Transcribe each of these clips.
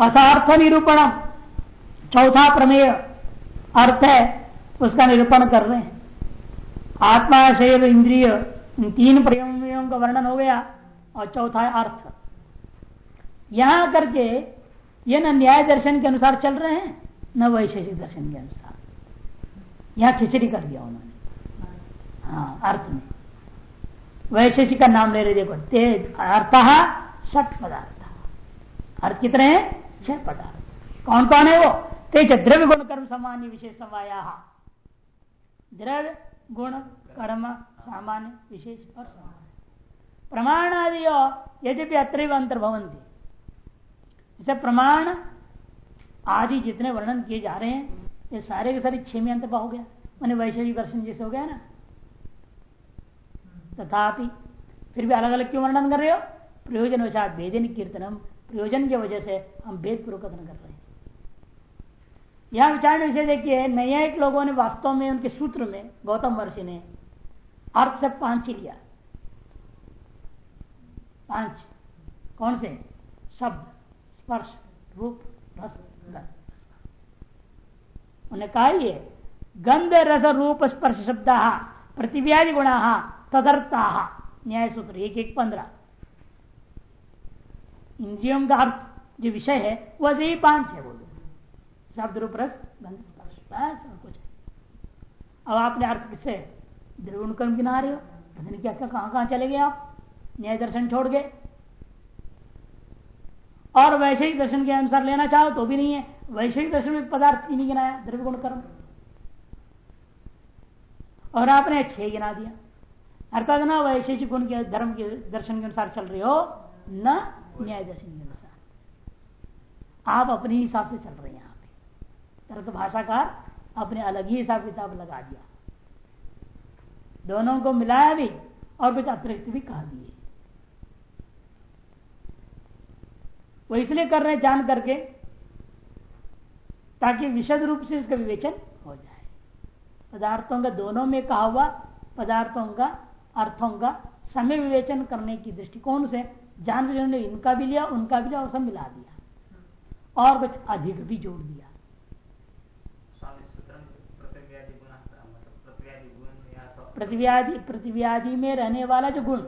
अथार्थ निरूपण चौथा प्रमेय अर्थ है, उसका निरूपण कर रहे हैं। आत्मा, शरीर, इंद्रिय तीन प्रयोगों का वर्णन हो गया, और चौथा है अर्थ। यहाँ करके ये न न्याय दर्शन के अनुसार चल रहे हैं, न वैशेषिक दर्शन के अनुसार। यहाँ खिचड़ी कर दिया उन्होंने। हाँ अर्थ में। वैशेषिक का नाम ले रहे, देखो, तेज, अर्थ षट पदार्थ। अर्थ कितने हैं? छह पदार्थ। कौन कौन है वो? तेज द्रव्य गुण, कर्म सामान्य विशेष समवाया द्रव्य गुण, कर्म सामान्य, विशेष और सामान्य। प्रमाण आदि यद्यपि अत्र अंतर्भवंती इसे प्रमाण आदि जितने वर्णन किए जा रहे हैं, ये सारे के सारे छह में अंतर हो गया। मैंने वैश्विक दर्शन जैसे हो गया ना। तथापि फिर भी अलग अलग क्यों वर्णन कर रहे हो? प्रयोजन वशात भेदन कीर्तनम प्रयोजन की वजह से हम भेद पूर्वक कथन कर रहे हैं। यहाँ विचार विषय देखिए, न्यायिक लोगों ने वास्तव में उनके सूत्र में गौतम वर्षि ने अर्थ से पाँच ही लिया। पाँच। कौन से? शब्द, स्पर्श, रूप, रस उन्हें कहा ये, गंध, रस, रूप, स्पर्श शब्द प्रतिव्याधि गुणा, तदर्था न्याय सूत्र एक एक पंद्रह। इंद्रियों का अर्थ जो विषय है, वह से ही पाँच है बोलो शब्द रूप, रस, गंध बस कुछ। अब आपने अर्थ किससे द्रवण कर्म गिना रहे हो, पता नहीं क्या क्या कहाँ कहाँ चले गए आप? न्याय दर्शन छोड़ गए। और वैश्विक दर्शन के अनुसार लेना चाहो तो भी नहीं है। वैश्विक दर्शन में पदार्थ ही नहीं गिनाया द्रव्य गुण कर्म। और आपने छह गिना दिया। अर्थात ना वैशेषिक गुण के, धर्म के दर्शन के अनुसार चल रहे हो न न्याय दर्शन के अनुसार। आप अपने हिसाब से चल रहे हैं यहाँ पे। तर्क भाषाकार अपने अलग ही हिसाब किताब लगा दिया। दोनों को मिलाया भी और कुछ अतिरिक्त भी कह दिए। वो इसलिए कर रहे हैं जान करके ताकि विशद रूप से इसका विवेचन हो जाए। पदार्थों का दोनों में कहा हुआ, पदार्थों का अर्थों का समय विवेचन करने की दृष्टिकोण से जान ने इनका भी लिया उनका भी लिया और सब मिला दिया। और कुछ अधिक भी जोड़ दिया। प्रतिव्याधि प्रतिव्याधि में रहने वाला जो गुण।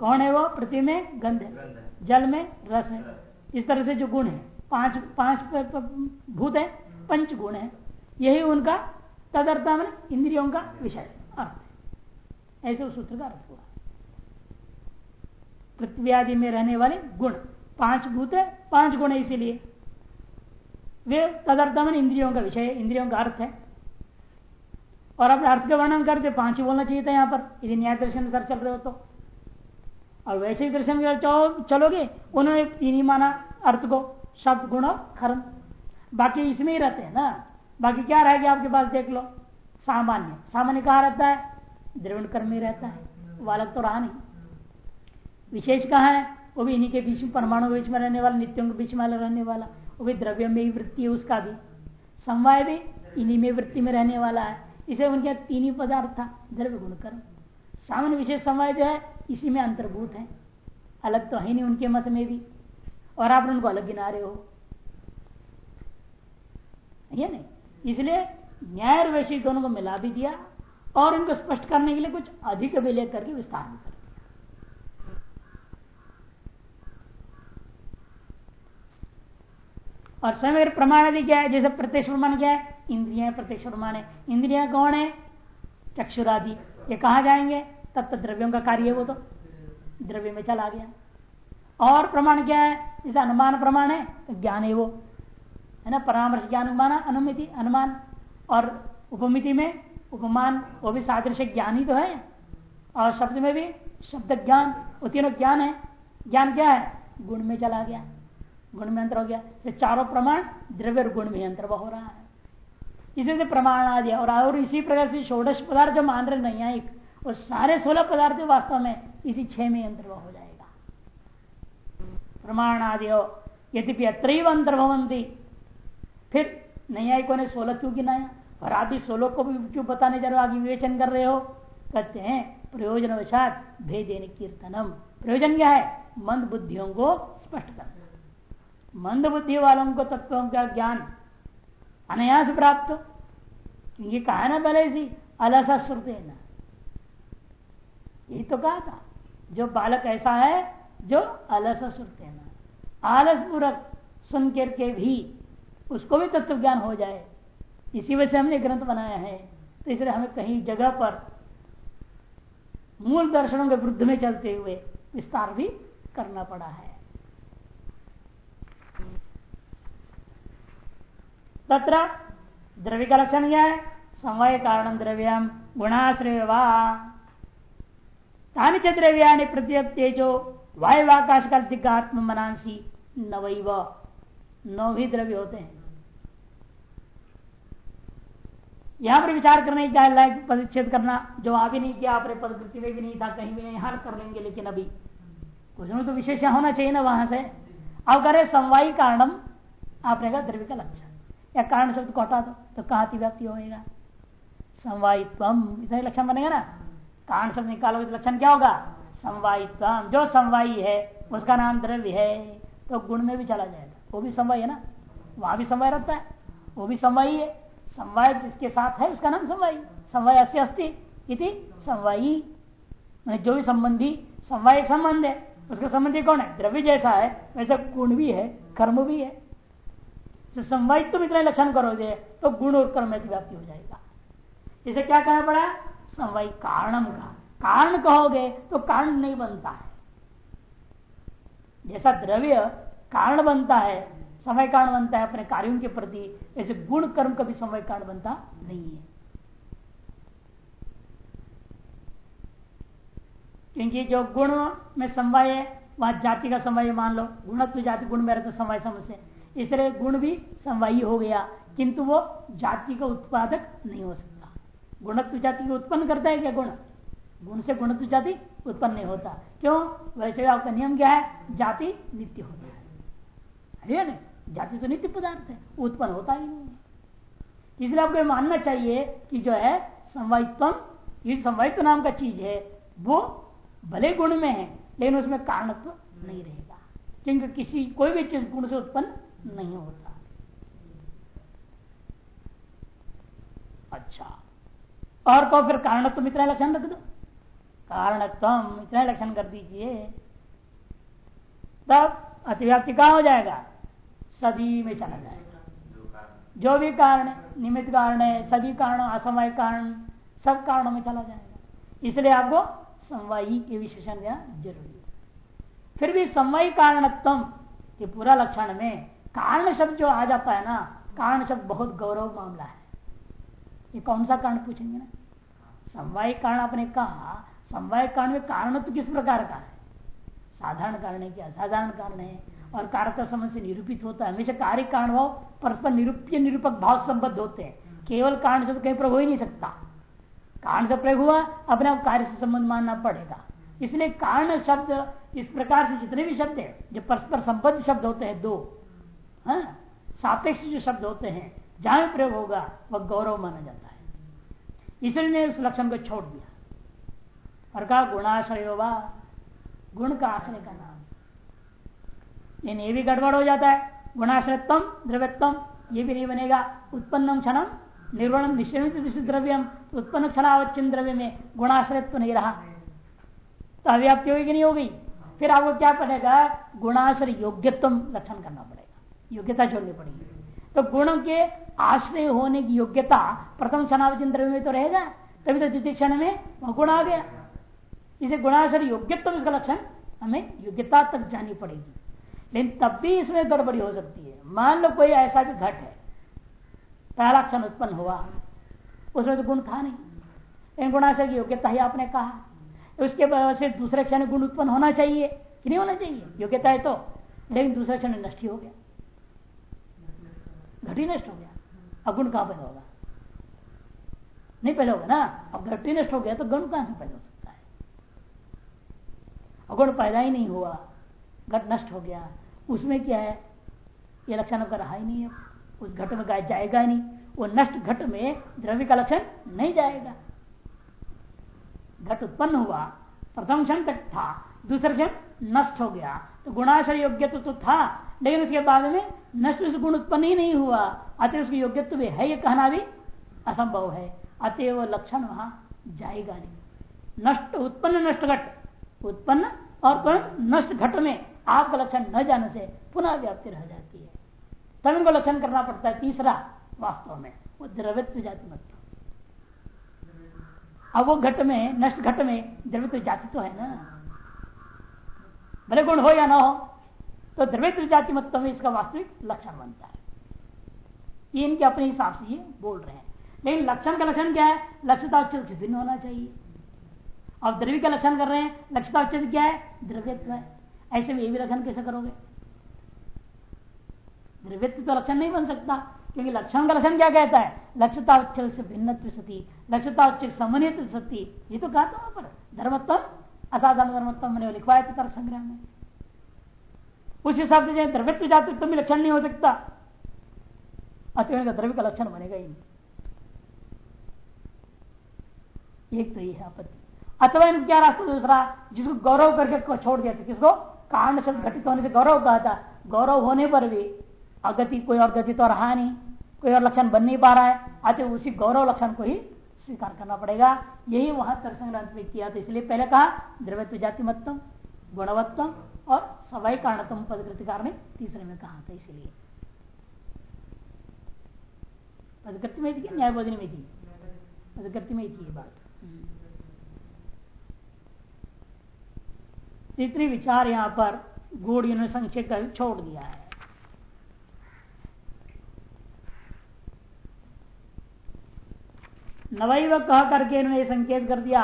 कौन है वो? पृथ्वी में गंध है। जल में रस है। इस तरह से जो गुण है पाँच पाँच भूत है पंच गुण है। यही उनका तदर्थ में इंद्रियों का विषय अर्थ है। ऐसे उस सूत्र का अर्थ हुआ। पृथ्वी आदि में रहने वाले गुण। पाँच भूत है, पाँच गुण है इसीलिए। वे तदर्थमन इंद्रियों का विषय, इंद्रियों का अर्थ है। और अपने अर्थ का वर्णन करते, पाँच ही बोलना चाहिए था यहाँ पर। यदि न्याय दर्शन सर चल रहे हो तो। और ही दर्शन चलोगे, उन्होंने तीन ही माना अर्थ को शब्द गुण और खर्म। बाकी इसमें ही रहते हैं ना। बाकी क्या रहेगा आपके पास, देख लो। सामान्य। सामान्य कहा रहता है? द्रविण कर्म ही रहता है। वालक तो रहा नहीं। विशेष कहा है? वो भी इन्हीं के बीच में, परमाणु बीच में रहने वाला नित्यों के बीच में रहने वाला, वो भी द्रव्य में ही वृत्ति है उसका भी। समवाय भी इन्हीं में वृत्ति में रहने वाला है। इसे उनके तीन ही पदार्थ था, द्रव्य गुण कर्म। सामान्य विशेष समय जो है, इसी में अंतर्भूत है। अलग तो है नहीं उनके मत में भी। और आप उनको अलग गिना रहे हो। नहीं? इसलिए न्याय और वैश्विक दोनों को मिला भी दिया और उनको स्पष्ट करने के लिए कुछ अधिक भी लेकर के विस्तार भी कर दिया और स्वयं अगर प्रमाण यदि क्या है? जैसे प्रत्यक्ष प्रमाण क्या है? इंद्रिया प्रत्यक्ष प्रमाण है। इंद्रिया कौन है? चक्षुरादि। ये कहा जाएँगे? तब तो द्रव्यों का कार्य है वो तो। द्रव्य में चला गया। और प्रमाण क्या है? जैसे अनुमान प्रमाण है तो ज्ञान है वो। है ना? परामर्श ज्ञान माना अनुमिति, अनुमान। और उपमिति में उपमान, वो भी सादृश्य ज्ञान ही तो है। और शब्द में भी शब्द ज्ञान, वो तीनों ज्ञान है। ज्ञान क्या है? गुण में चला गया। गुण में अंतर हो गया। चारों प्रमाण द्रव्य गुण में अंतर हो रहा है। इसी प्रमाण आ गया और, और इसी प्रकार से षोडश पदार्थ जो मान रहे नैयायिक वो सारे सोलह पदार्थ वास्तव में इसी छह में अंतर्भव हो जाएगा। प्रमाण आदि हो यद्यपि अत्र अंतर्भवंती फिर नैयायिकों ने सोलह क्यों गिनाया? और आप भी सोलह को भी क्यों बताने जा रहे हो? आगे विवेचन कर रहे हो? कहते हैं प्रयोजन वशात भेदेन कीर्तनम। प्रयोजन क्या है? मंद बुद्धियों को स्पष्ट करना। मंद बुद्धि वालों को तत्वों का ज्ञान, अनायास प्राप्त। क्योंकि कहा ना पहले सी अलसा श्रुते यही तो कहा था, जो बालक ऐसा है, जो अलस न। आलस पूर्वक सुन करके भी उसको भी तत्व ज्ञान हो जाए। इसी वजह से हमने ग्रंथ बनाया है। तो इसलिए हमें कहीं जगह पर मूल दर्शनों के वृद्ध में चलते हुए विस्तार भी करना पड़ा है। तत्र द्रव्य का लक्षण क्या है समय कारण द्रव्यम गुणाश्रय वानी च द्रव्या तेजो वायुवाकाश का आत्म मनांसी नवैव नौ भी द्रव्य होते हैं। यहाँ पर विचार करने क्या लायक परिच्छेद करना, जो आ भी नहीं किया, आपने पदकृति में भी नहीं था, कहीं भी नहीं, हर कर लेंगे, लेकिन अभी कुछ तो विशेष होना चाहिए ना, वहाँ से। अब करे समवायी कारणम आपने कहा द्रव्य का लक्षण या कारण शब्द को हटा दो तो कहा व्याप्ति होगा समवायित्वम इतना लक्षण बनेगा ना? कारण शब्द निकालोगे तो लक्षण क्या होगा? समवायित्वम, जो समवायी है, उसका नाम द्रव्य है तो गुण में भी चला जाएगा। वो भी समवाय है ना? वहाँ भी समवाय रहता है। वो भी समवायी है। समवाय जिसके साथ है, उसका नाम समवायी। समवाय अस्य अस्थि इति समवायी। जो भी संबंधी, समवाय संबंध है, उसका संबंधी कौन है? द्रव्य जैसा है, वैसे गुण भी है, कर्म भी है। तो संवाहित तुम इतने लक्षण करोगे तो गुण और कर्म की व्याप्ति हो जाएगा। इसे क्या कहना पड़ा? समवाय कारणम का कारण कहोगे तो कारण नहीं बनता है। जैसा द्रव्य कारण बनता है, समय कारण बनता है, अपने कार्यों के प्रति, ऐसे गुण कर्म कभी समय कारण बनता नहीं है। क्योंकि जो गुण में समय है, वहाँ जाति का समय मान लो, गुणत्व जाति, गुण में रहते समय समझ इसलिए गुण भी समवायी हो गया, किंतु वो जाति का उत्पादक नहीं हो सकता। गुणत्व जाति को उत्पन्न करता है क्या गुण? गुण से गुणत्व जाति उत्पन्न नहीं होता। क्यों? वैसे आपका नियम क्या है? जाति नित्य होता है। नहीं? जाति तो नित्य पदार्थ है, उत्पन्न होता ही नहीं इसलिए आपको मानना चाहिए कि जो है संवायित्व ये संवायित्व नाम का चीज़ है, वो भले गुण में है, लेकिन उसमें कारणत्व नहीं रहेगा। क्योंकि किसी, कोई भी चीज़ गुण से उत्पन्न नहीं होता। अच्छा। और को फिर कारणत्व इतना लक्षण रख दो। कारणत्म इतना लक्षण कर दीजिए। तब अतिव्याप्ति कहा हो जाएगा? सभी में चला जाएगा। जो भी कारण निमित्त कारण है, सभी कारण असमय कारण, सब कारणों में चला जाएगा। इसलिए आपको समवायी के विशेषण देना ज़रूरी है। फिर भी समवायी कारणत्म ये पूरा लक्षण में कारण शब्द जो आ जाता है ना, कारण शब्द बहुत गौरव मामला है। ये कौन सा कारण पूछेंगे ना? समवाय कारण आपने कहा, समवाय कारण में कारण तो किस प्रकार का है? साधारण कारण है कि असाधारण कारण है। और कारक समझ से निरूपित होता है। हमेशा कार्य कारण भाव परस्पर निरूप्य, निरूपक भाव संबद्ध होते हैं। केवल कारण से तो कहीं प्रयोग हो ही नहीं सकता। कारण से प्रयोग हुआ, अपने आप कार्य से संबंध मानना पड़ेगा। इसलिए कारण शब्द, इस प्रकार से जितने भी शब्द है, जो परस्पर संबद्ध शब्द होते हैं, दो। हाँ? सापेक्ष जो शब्द होते हैं, जहाँ प्रयोग होगा, वह गौरव माना जाता है। इसलिए ने उस लक्षण को छोड़ दिया। और कहा, गुणाश्रय होगा गुण का आश्रय का नाम। लेकिन ये भी गड़बड़ हो जाता है। गुणाश्रयत्म द्रव्यत्म ये भी नहीं बनेगा। उत्पन्नम क्षण निर्वणम निश्चित द्रव्यम उत्पन्न क्षण क्षणावच्छिन्न द्रव्य में गुणाश्रयत्व नहीं रहा। तो अव्याप्ति होगी नहीं हो गई फिर आपको क्या पड़ेगा? गुणाश्रय योग्यत्व लक्षण करना पड़ेगा। योग्यता जोड़नी पड़ेगी। तो गुण के आश्रय होने की योग्यता प्रथम द्रव्य में तो रहेगा, तभी तो द्वितीय क्षण में वह गुण आ गया। इसे गुणाशर योग्यत्व इसका लक्षण हमें योग्यता तक जानी पड़ेगी। लेकिन तब भी इसमें गड़बड़ी हो सकती है। मान लो कोई ऐसा भी घट है, पहला क्षण उत्पन्न हुआ, उसमें तो गुण था नहीं। लेकिन की योग्यता ही आपने कहा। उसके बाद से दूसरे क्षण गुण उत्पन्न होना चाहिए कि नहीं होना चाहिए? योग्यता है तो लेकिन दूसरे क्षण नष्ट हो गया। घटी नष्ट हो गया। अब गुण कहाँ पैदा होगा? नहीं पहले होगा ना? अब घटी नष्ट हो गया तो गुण कहाँ से पैदा होगा अगुण पैदा ही नहीं हुआ, घट नष्ट हो गया। उसमें क्या है? ये लक्षण का रहा ही नहीं है। उस घट में गाय जाएगा नहीं। वो नष्ट घट में द्रव्य का लक्षण नहीं जाएगा। घट उत्पन्न हुआ, प्रथम क्षण तक था, दूसरे क्षण नष्ट हो गया। तो गुणाशय योग्यत्व तो था, लेकिन उसके बाद में नष्ट से गुण उत्पन्न ही नहीं हुआ। अतः उसकी योग्यत्व भी है ये कहना भी असंभव है। अतः वो लक्षण वहाँ जाएगा नहीं। नष्ट, उत्पन्न, नष्ट घट। उत्पन्न और नष्ट घट में आपका लक्षण न जाने से पुनः व्याप्ति रह जाती है। तब इनको लक्षण करना पड़ता है तीसरा वास्तव में, वो द्रवित्व जाति मत अब वो घट में, नष्ट घट में द्रवित्व जाति तो है ना। भले गुण हो या ना हो तो द्रवित्व जाति मत में इसका वास्तविक लक्षण बनता है। ये इनके अपने हिसाब से ये बोल रहे हैं। लेकिन लक्षण का लक्षण क्या है? लक्ष्यता से भिन्न होना चाहिए। अब द्रव्य का लक्षण कर रहे हैं लक्ष्यता क्या है? द्रव्यत्व है। ऐसे में ये भी लक्षण कैसे करोगे? द्रव्यत्व तो लक्षण नहीं बन सकता, क्योंकि लक्षण का लक्षण क्या कहता है? उच्चल से भिन्न सती लक्ष्यता उच्च समन्वित सती। ये तो कहा था वहाँ पर धर्मत्व असाधारण धर्मत्व मैंने लिखवाया था तर्क संग्रह में। उस हिसाब से द्रव्यत्व जाति तुम भी लक्षण नहीं हो सकता। अत्यंत का द्रव्य का लक्षण बनेगा ही एक तो ये है आपत्ति। अथवा इन क्या रास्ता दूसरा? जिसको गौरव करके छोड़ दिया था। किसको? कारण से घटित होने से गौरव कहा था। गौरव होने पर भी अगति कोई और गति तो रहा नहीं। कोई और लक्षण बन नहीं पा रहा है। अतः उसी गौरव लक्षण को ही स्वीकार करना पड़ेगा। यही वहाँ तर्क में किया था। इसलिए पहले कहा द्रव्यत्व जाति मतम गुणवत्तम और सवाई कारणतम पदकृति कारण तीसरे में कहा था इसलिए। पदकृति में थी न्यायबोधनी में थी? पदकृति में थी ये बात। तीसरी विचार यहाँ पर गुड़ इन्होंने संक्षेप छोड़ दिया है। नवई कह करके इन्होंने संकेत कर दिया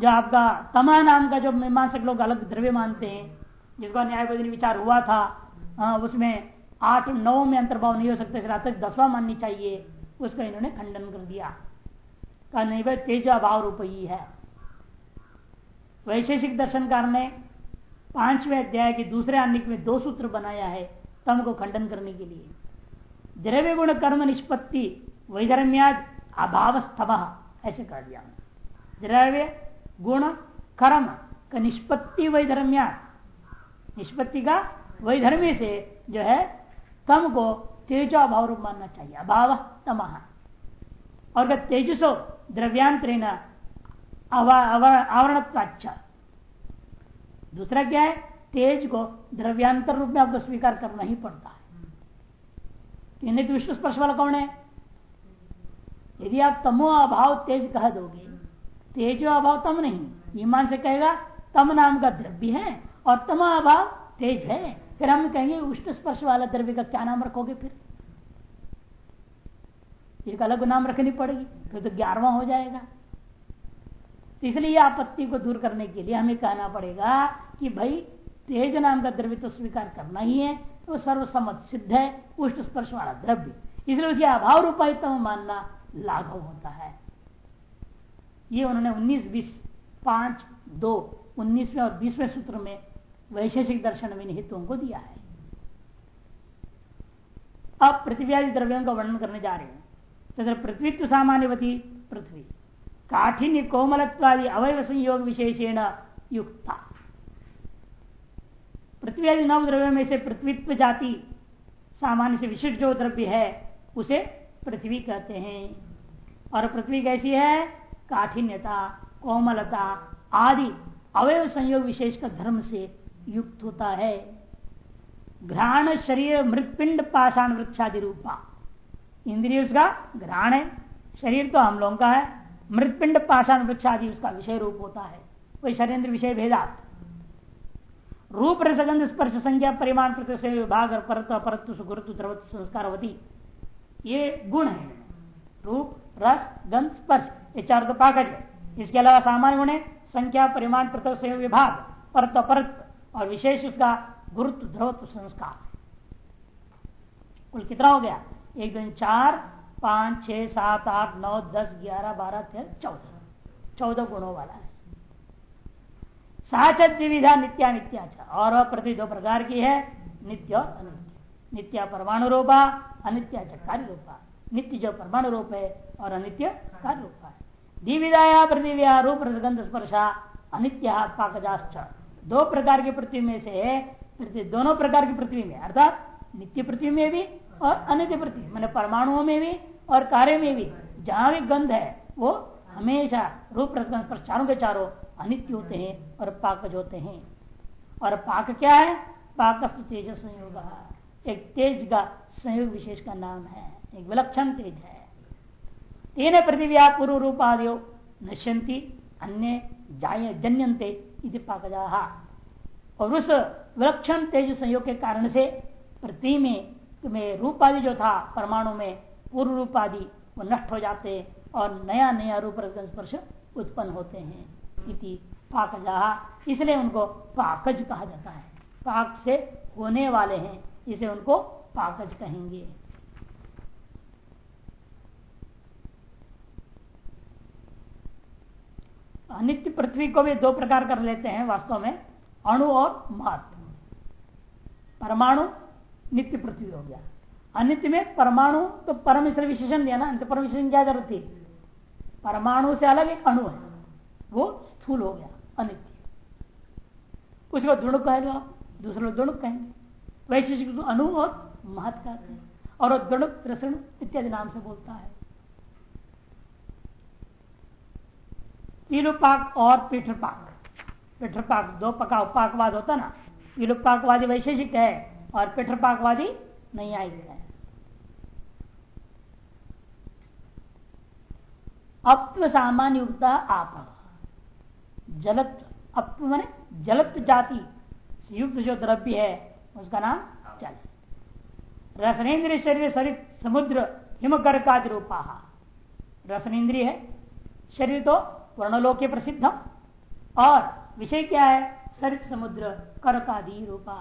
जो आपका तमा नाम का जो मीमांसक लोग अलग द्रव्य मानते हैं जिसका न्यायवादी विचार हुआ था आ, उसमें आठ नौ में अंतर्भाव नहीं हो सकता तक दसवां माननी चाहिए उसका इन्होंने खंडन कर दिया। कहा नहीं भाई तेज अभाव रूप ही। है वैशेषिक दर्शनकार ने पाँचवें अध्याय के दूसरे आनिक में दो सूत्र बनाया है तम को खंडन करने के लिए। द्रव्य गुण कर्म निष्पत्ति वैधर्म्याद अभाव स्तभ ऐसे कर दिया द्रव्य, गुण, कर्म का निष्पत्ति वैधर्म्याद निष्पत्ति का वैधर्म्य से जो है, तम को तेजो अभाव रूप मानना चाहिए। अभाव, तम। और तेजसो द्रव्यांतरेण आवरण अच्छा दूसरा क्या है? तेज को द्रव्यांतर रूप में आपको स्वीकार करना ही पड़ता है। तो विश्व स्पर्श वाला कौन है? यदि आप तमो अभाव तेज कह दोगे, तेजो अभाव तम नहीं ईमान से कहेगा, तम नाम का द्रव्य है और तम अभाव तेज है। फिर हम कहेंगे उष्ट स्पर्श वाला द्रव्य का क्या नाम रखोगे फिर? एक अलग नाम रखनी पड़ेगी, फिर तो ग्यारहवा हो जाएगा। तो इसलिए आपत्ति को दूर करने के लिए हमें कहना पड़ेगा कि भाई, तेज नाम का द्रव्य तो स्वीकार करना ही है वो तो सर्वसम्मत सिद्ध है उष्ट स्पर्श वाला द्रव्य। इसलिए उसके अभाव रूपायितम मानना लाघव होता है। ये उन्होंने 19 बीस, पाँच, दो उन्नीसवें और बीसवें सूत्र में वैशेषिक दर्शन में निहितों को दिया है। अब पृथ्वी द्रव्यों का वर्णन करने जा रहे हैं। तथा पृथ्वीत्व सामान्यवती पृथ्वी। काठिन्य कोमलत्वादि अवयव संयोग विशेषेण युक्ता। पृथ्वी आदि नव द्रव्यों में से पृथ्वीत्व जाति सामान्य से विशिष्ट जो द्रव्य है, उसे पृथ्वी कहते हैं। और पृथ्वी कैसी है? काठिन्यता, कोमलता आदि अवयव संयोग विशेष का धर्म से युक्त होता है। घ्राण शरीर मृतपिंड पाषाण वृक्षादि रूपा। इंद्रिय उसका घ्राण है, शरीर तो हम लोगों का है, मृतपिंड पाषाण वृक्षादि उसका विषय रूप होता है। वही शरीर विषय भेदात। रूप रसगंध स्पर्श संज्ञा परिमाण प्रति विभाग और परत्व, अपरत्व सुगुरुत्व द्रवत्व संस्कारवती ये गुण है। रूप रस, गंध, स्पर्श, ये चार तो कागज़ इसके अलावा सामान्य गुण है संख्या, परिमाण प्रत्यक्ष विभाग, परत परत, और विशेष उसका गुरुत्व, ध्रुवत्व, संस्कार। कुल कितना हो गया? एक दिन चार, पाँच, छह, सात, आठ, नौ, दस, ग्यारह, बारह, तेरह, चौदह। चौदह गुणों वाला है। साचत विविधा नित्या नित्या और वह प्रति दो प्रकार की है। नित्य और अनित्य। नित्या परमाणु रूपा, अनित्या कार्य रूपा। नित्य जो परमाणु रूप है और अनित्य कार्य रूप है। द्विविधाया पृथ्व्या रूप, रसगंध, स्पर्शा, अनित्य, पाकजाश्च। दो प्रकार की पृथ्वी में से दोनों प्रकार की पृथ्वी में, अर्थात नित्य पृथ्वी में भी और अनित्य पृथ्वी, मैंने परमाणुओं में भी और कार्य में भी, जहाँ भी गंध है, वो हमेशा रूप, रसगंध पर चारों के चारों अनित्य होते हैं और पाकज होते हैं। और पाक क्या है? पाक तेज संयोग एक तेज का संयोग विशेष का नाम है। एक विलक्षण तेज है। तीन पृथ्वी पूर्व रूप आदि नश्यंती अन्य जन्यंते पाकजा। और उस विलक्षण तेज संयोग के कारण से पृथ्वी में में रूप आदि जो था, परमाणु में पूर्व रूप आदि वो नष्ट हो जाते और नया नया रूप स्पर्श उत्पन्न होते हैं इति पाकजा। इसलिए उनको पाकज कहा जाता है। पाक से होने वाले हैं, इसे उनको पाकज कहेंगे। अनित्य पृथ्वी को भी दो प्रकार कर लेते हैं वास्तव में, अणु और महत्व परमाणु नित्य पृथ्वी हो गया। अनित्य में परमाणु तो परम ईश्वर विशेषण दिया ना परम विशेषण क्या ज़रूरत थी? परमाणु से अलग एक अणु है, वो स्थूल हो गया, अनित्य। उसको दृढ़ कहेगा आप दूसरे लोग दृढ़ कहेंगे। वैशिष्ट अणु और महत्व और दृढ़ इत्यादि नाम से बोलता है। पाक और पीठपाक। पीठपाक दो पका पाकवाद होता ना पाकवादी वैशेषिक है और पिठरपाकवादी नहीं आएँगे। अप्व सामान्य युक्ता आप। जलत अप्व मैंने जलत जाति युक्त जो द्रव्य है, उसका नाम जल। रसनेन्द्रिय शरीर शरीर समुद्र हिमकर्कादि रूपा। रसनेन्द्रिय है, शरीर तो वर्णलोक प्रसिद्धम। और विषय क्या है? सरित समुद्र, कर्कादि रूपा।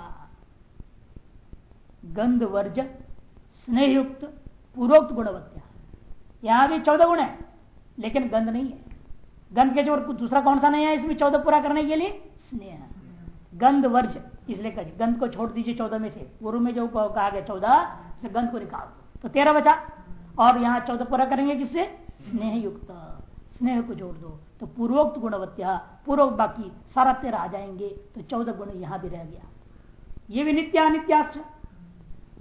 गंध वर्ज स्नेहयुक्त पूर्वोक्त गुणवत्या। यहाँ भी चौदह गुण है, लेकिन गंध नहीं है। गंध के जो दूसरा कौन सा नहीं है इसमें चौदह पूरा करने के लिए? स्नेह। गंध वर्ज इसलिए कही गंध को छोड़ दीजिए चौदह में से। पूर्व में जो कहा गया चौदह गंध को निकाल तो तेरह बचा। और यहाँ चौदह पूरा करेंगे किससे? स्नेह युक्त स्नेह को जोड़ दो तो पूर्वोक्त गुणवत्या पूर्व बाकी सारा तेरह आ जाएँगे तो चौदह गुण यहाँ भी रह गया। ये भी नित्यानित्याश्र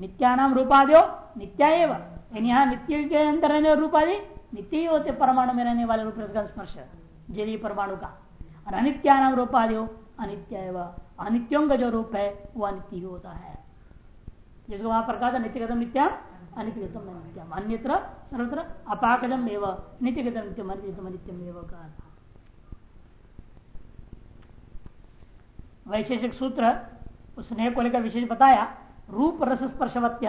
नित्यानाम रूपादि नित्या एवं। यहाँ नित्य के अंदर रहने रूपादि, नित्य ही होते, परमाणु में रहने वाले रूप स्पर्श जलीय परमाणु का। और अनित्यानाम रूपादि अनित्य एवं। अनित्यों का जो रूप है, वो अनित्य होता है। जिसको वहाँ पर कहा था नित्यगतम नित्यम। अनित्यगतम नित्यम अन्यत्र, सर्वत्र अपाकदम एवं नित्यगतम नित्यम अनित्यम अनित्यम एवं कहा वैशेषिक सूत्र उसने को लेकर विशेष बताया रूप रस स्पर्शवत्य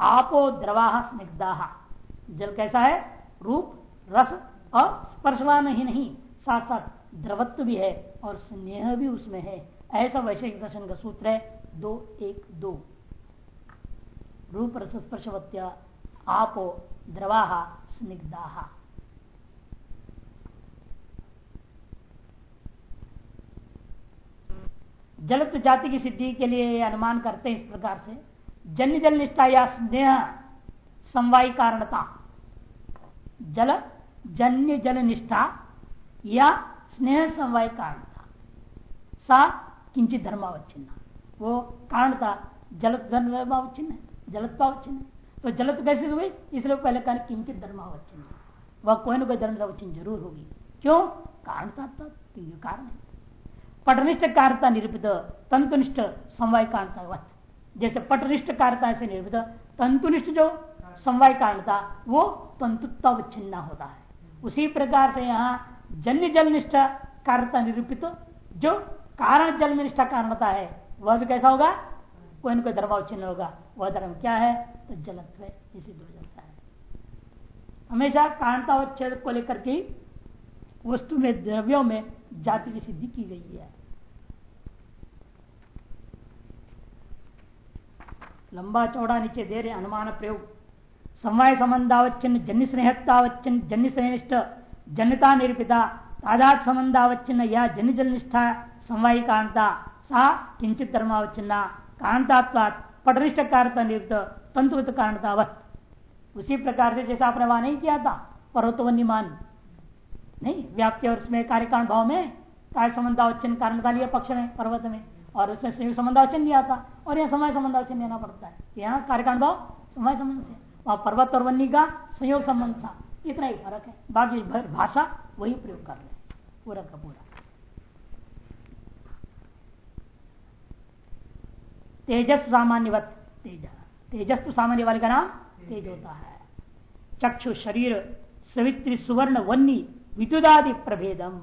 आपो द्रवा स्निग्धा। जल कैसा है? रूप, रस और स्पर्शवान ही नहीं साथ साथ द्रवत्व भी है और स्नेह भी उसमें है। ऐसा वैश्विक दर्शन का सूत्र है दो एक दो। रूप रस स्पर्शवत्य आपो द्रवा स्निग्धा। जलत्व जाति की सिद्धि के लिए अनुमान करते हैं इस प्रकार से, जन्य जल निष्ठा या स्नेह समवाय कारणता, जल, जन्य जल निष्ठा या स्नेह समवाय कारणता, सा किंचित धर्मावच्छिन्न। वो कारणता जलत धर्मावच्छिन्न है। जलत्वावच्छिन्न तो जलत कैसे हुई? इसलिए पहले कहा किंचित धर्मावच्छिन्न वह कोई ना कोई धर्म अवच्छिन्न ज़रूर होगी। क्यों? कारणता कारण है। पटनिष्ठ कारता निरूपित, तंतुनिष्ठ समवाय कारणता जैसे पटनिष्ठ कारता से निरूपित, तंतुनिष्ठ जो समवाय कारणता, वो तंतुत्वच्छिन्न होता है। उसी प्रकार से यहाँ जन्य जल निष्ठा कारता निरूपित, जो कारण जल निष्ठा कारणता है, वह भी कैसा होगा? न कोई धर्मावच्छिन्न होगा। वह धर्म क्या है? तो जलत्व इसी हो जाता है। हमेशा कारणता को लेकर के वस्तु में, द्रव्यों में जाति की सिद्धि की गई है। लंबा चौड़ा नीचे दे रहे अनुमान प्रयोग। समवाय संबंधावच्छिन्न जन्य स्नेहतावच्छिन्न जन्य स्नेहिष्ठ जन्यता निरूपिता तादात संबंधावच्छिन्न या जन्य जल निष्ठा समवाय कांता सा किंचित धर्मावच्छिन्ना। कांतात्वात पटनिष्ठ कारता निरुद्ध तंतुगत कारणतावत उसी प्रकार से जैसा आपने वहाँ नहीं किया था पर्वतवन्यमान नहीं, व्याप्ति और उसमें कार्यकांड भाव में, कार्य संबंधावचन कारणता लिया पक्ष में, पर्वत में, और उसमें संयुक्त संबंधावचन लिया था, और यहाँ समय संबंधावचन लेना पड़ता है। यहाँ कार्यकांड भाव, समय संबंध से, वहाँ पर्वत और वन्य का संयोग संबंध था। इतना ही फ़र्क है। बाकी भाषा वही प्रयोग कर रहे पूरा का पूरा। तेजस सामान्यवत, तेज तेजस तो सामान्य वाले का नाम तेज होता है। चक्षु शरीर, सवित्री सुवर्ण वन्नी विद्युदादि प्रभेदम